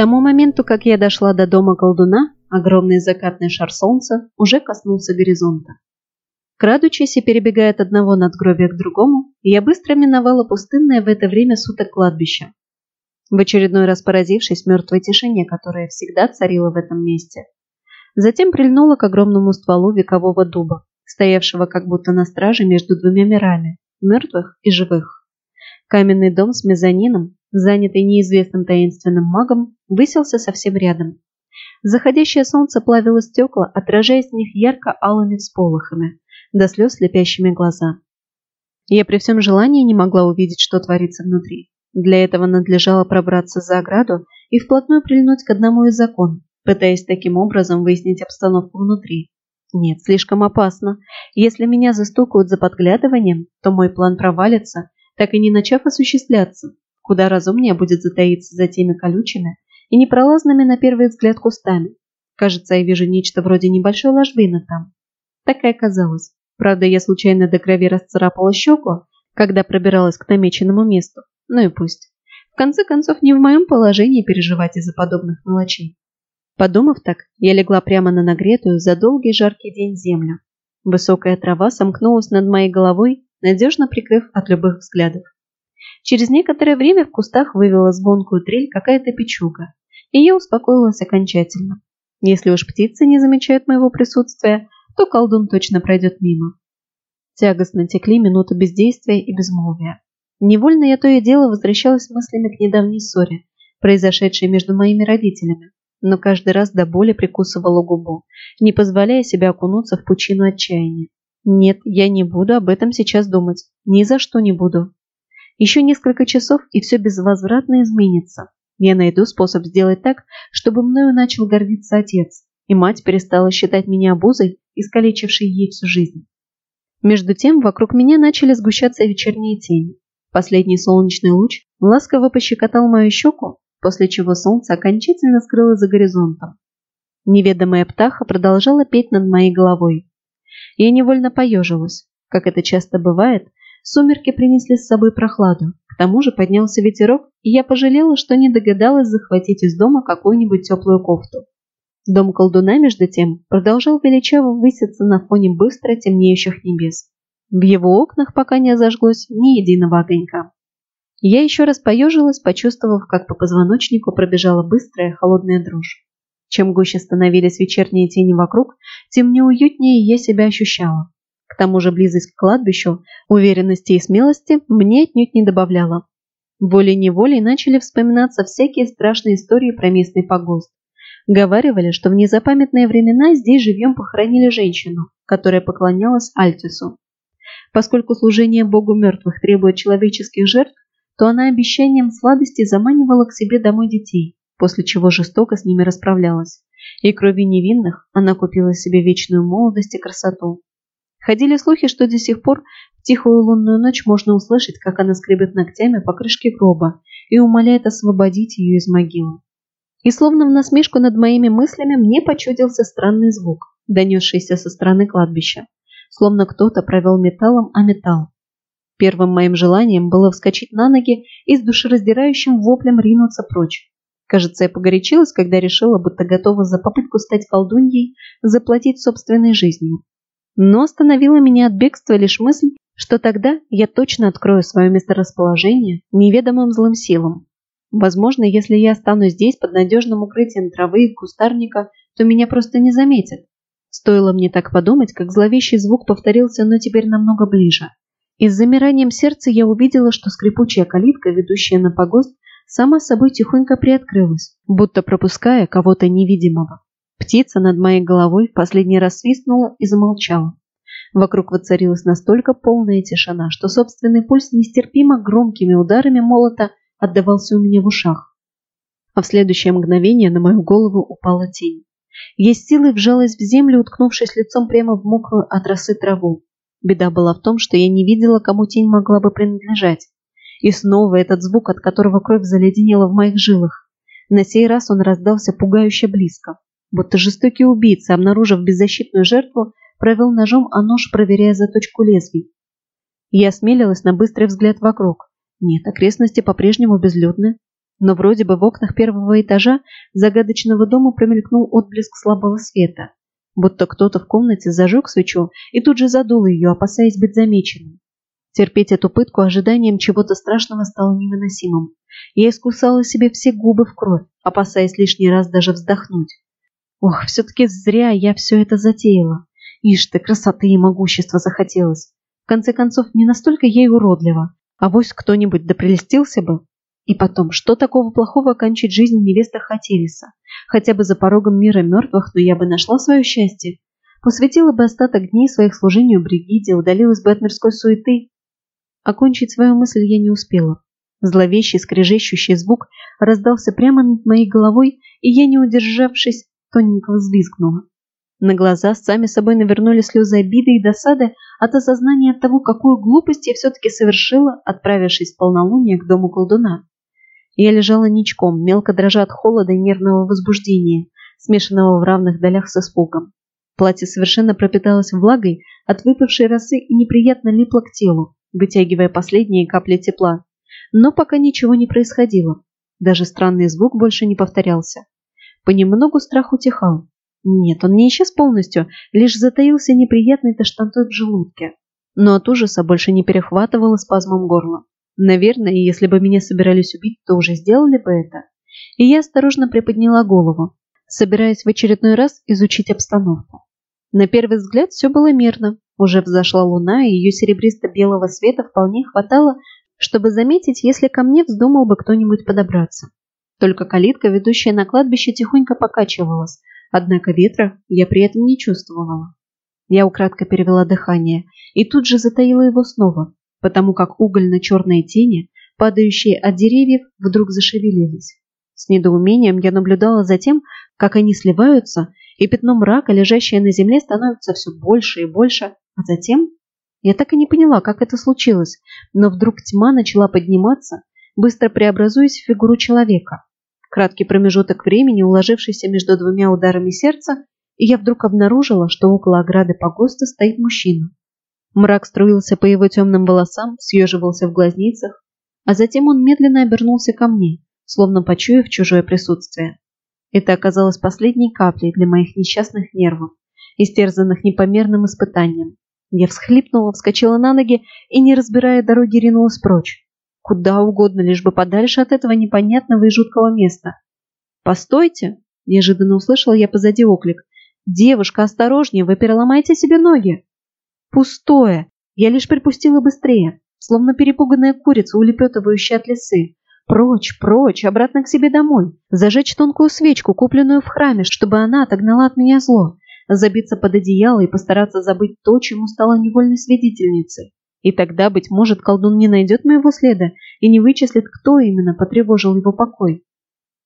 тому моменту, как я дошла до дома колдуна, огромный закатный шар солнца уже коснулся горизонта. Крадучись и перебегая от одного надгробия к другому, я быстро миновала пустынное в это время суток кладбище. В очередной раз поразившись мертвой тишине, которая всегда царила в этом месте. Затем прильнула к огромному стволу векового дуба, стоявшего как будто на страже между двумя мирами, мертвых и живых. Каменный дом с мезонином, занятый неизвестным таинственным магом, высился совсем рядом. Заходящее солнце плавило стекла, отражаясь в них ярко-алыми всполохами, до слез слепящими глаза. Я при всем желании не могла увидеть, что творится внутри. Для этого надлежало пробраться за ограду и вплотную прильнуть к одному из законов, пытаясь таким образом выяснить обстановку внутри. Нет, слишком опасно. Если меня застукают за подглядыванием, то мой план провалится, так и не начав осуществляться. Куда разумнее будет затаиться за теми колючими и непролазными на первый взгляд кустами. Кажется, я вижу нечто вроде небольшой ложбины там. Так и оказалось. Правда, я случайно до крови расцарапала щеку, когда пробиралась к намеченному месту. Ну и пусть. В конце концов, не в моем положении переживать из-за подобных мелочей. Подумав так, я легла прямо на нагретую за долгий жаркий день землю. Высокая трава сомкнулась над моей головой, надежно прикрыв от любых взглядов. Через некоторое время в кустах вывела звонкую трель какая-то печуга, и я успокоилась окончательно. Если уж птицы не замечают моего присутствия, то колдун точно пройдет мимо. Тягостно текли минуты бездействия и безмолвия. Невольно я то и дело возвращалась мыслями к недавней ссоре, произошедшей между моими родителями, но каждый раз до боли прикусывала губу, не позволяя себе окунуться в пучину отчаяния. Нет, я не буду об этом сейчас думать. Ни за что не буду. Еще несколько часов, и все безвозвратно изменится. Я найду способ сделать так, чтобы мною начал гордиться отец, и мать перестала считать меня обузой, искалечившей ей всю жизнь. Между тем, вокруг меня начали сгущаться вечерние тени. Последний солнечный луч ласково пощекотал мою щеку, после чего солнце окончательно скрылось за горизонтом. Неведомая птаха продолжала петь над моей головой. Я невольно поежилась. Как это часто бывает, сумерки принесли с собой прохладу. К тому же поднялся ветерок, и я пожалела, что не догадалась захватить из дома какую-нибудь теплую кофту. Дом колдуна, между тем, продолжал величаво выситься на фоне быстро темнеющих небес. В его окнах пока не зажглось ни единого огонька. Я еще раз поежилась, почувствовав, как по позвоночнику пробежала быстрая холодная дрожь. Чем гуще становились вечерние тени вокруг, тем неуютнее я себя ощущала. К тому же близость к кладбищу, уверенности и смелости мне отнюдь не добавляла. Волей-неволей начали вспоминаться всякие страшные истории про местный погост. Говаривали, что в незапамятные времена здесь живьем похоронили женщину, которая поклонялась Альтису. Поскольку служение Богу мертвых требует человеческих жертв, то она обещанием сладости заманивала к себе домой детей, после чего жестоко с ними расправлялась. И крови невинных она купила себе вечную молодость и красоту. Ходили слухи, что до сих пор в тихую лунную ночь можно услышать, как она скребет ногтями по крышке гроба и умоляет освободить ее из могилы. И словно в насмешку над моими мыслями мне почудился странный звук, донесшийся со стороны кладбища, словно кто-то провел металлом о металл. Первым моим желанием было вскочить на ноги и с душераздирающим воплем ринуться прочь. Кажется, я погорячилась, когда решила, будто готова за попытку стать колдуньей заплатить собственной жизнью. Но остановила меня от бегства лишь мысль, что тогда я точно открою свое месторасположение неведомым злым силам. Возможно, если я останусь здесь под надежным укрытием травы и кустарника, то меня просто не заметят. Стоило мне так подумать, как зловещий звук повторился, но теперь намного ближе. И с замиранием сердца я увидела, что скрипучая калитка, ведущая на погост, сама собой тихонько приоткрылась, будто пропуская кого-то невидимого. Птица над моей головой в последний раз свистнула и замолчала. Вокруг воцарилась настолько полная тишина, что собственный пульс нестерпимо громкими ударами молота отдавался у меня в ушах. А в следующее мгновение на мою голову упала тень. Я с силой вжалась в землю, уткнувшись лицом прямо в мокрую от росы траву. Беда была в том, что я не видела, кому тень могла бы принадлежать. И снова этот звук, от которого кровь заледенела в моих жилах. На сей раз он раздался пугающе близко. Будто жестокий убийца, обнаружив беззащитную жертву, провел ножом, а нож проверяя заточку лезвий. Я осмелилась на быстрый взгляд вокруг. Нет, окрестности по-прежнему безлюдны. но вроде бы в окнах первого этажа загадочного дома промелькнул отблеск слабого света, будто кто-то в комнате зажег свечу и тут же задул ее, опасаясь быть замеченным. Терпеть эту пытку ожиданием чего-то страшного стало невыносимым. Я искусала себе все губы в кровь, опасаясь лишний раз даже вздохнуть. Ох, все-таки зря я все это затеяла. Ишь ты, красоты и могущества захотелось. В конце концов, не настолько и уродлива. А вось кто-нибудь да прелестился бы. И потом, что такого плохого окончить жизнь невеста Хатириса? Хотя бы за порогом мира мертвых, но я бы нашла свое счастье. Посвятила бы остаток дней своих служению Бригиде, удалилась бы от мирской суеты. Окончить свою мысль я не успела. Зловещий, скрежещущий звук раздался прямо над моей головой, и я, не удержавшись, тоненько взвизгнула. На глаза сами собой навернули слезы обиды и досады от осознания того, какую глупость я все-таки совершила, отправившись в полнолуние к дому колдуна. Я лежала ничком, мелко дрожа от холода и нервного возбуждения, смешанного в равных долях с испугом. Платье совершенно пропиталось влагой от выпавшей росы и неприятно липло к телу, вытягивая последние капли тепла. Но пока ничего не происходило. Даже странный звук больше не повторялся. Понемногу страх утихал, нет, он не исчез полностью, лишь затаился неприятной тошнотой в желудке. Но от ужаса больше не перехватывало спазмом горла. Наверное, если бы меня собирались убить, то уже сделали бы это. И я осторожно приподняла голову, собираясь в очередной раз изучить обстановку. На первый взгляд все было мирно. Уже взошла луна, и ее серебристо-белого света вполне хватало, чтобы заметить, если ко мне вздумал бы кто-нибудь подобраться. Только калитка, ведущая на кладбище, тихонько покачивалась, Однако ветра я при этом не чувствовала. Я украдко перевела дыхание и тут же затаила его снова, потому как угольно-черные тени, падающие от деревьев, вдруг зашевелились. С недоумением я наблюдала за тем, как они сливаются, и пятно мрака, лежащее на земле, становится все больше и больше, а затем... Я так и не поняла, как это случилось, но вдруг тьма начала подниматься, быстро преобразуясь в фигуру человека. Краткий промежуток времени, уложившийся между двумя ударами сердца, и я вдруг обнаружила, что около ограды погоста стоит мужчина. Мрак струился по его темным волосам, съеживался в глазницах, а затем он медленно обернулся ко мне, словно почуяв чужое присутствие. Это оказалось последней каплей для моих несчастных нервов, истерзанных непомерным испытанием. Я всхлипнула, вскочила на ноги и, не разбирая дороги, ринулась прочь. Куда угодно, лишь бы подальше от этого непонятного и жуткого места. «Постойте!» – неожиданно услышала я позади оклик. «Девушка, осторожнее, вы переломаете себе ноги!» «Пустое!» Я лишь припустила быстрее, словно перепуганная курица, улепетывающая от лесы. Прочь, прочь, обратно к себе домой. Зажечь тонкую свечку, купленную в храме, чтобы она отогнала от меня зло. Забиться под одеяло и постараться забыть то, чему стала невольной свидетельницей. И тогда, быть может, колдун не найдет моего следа и не вычислит, кто именно потревожил его покой.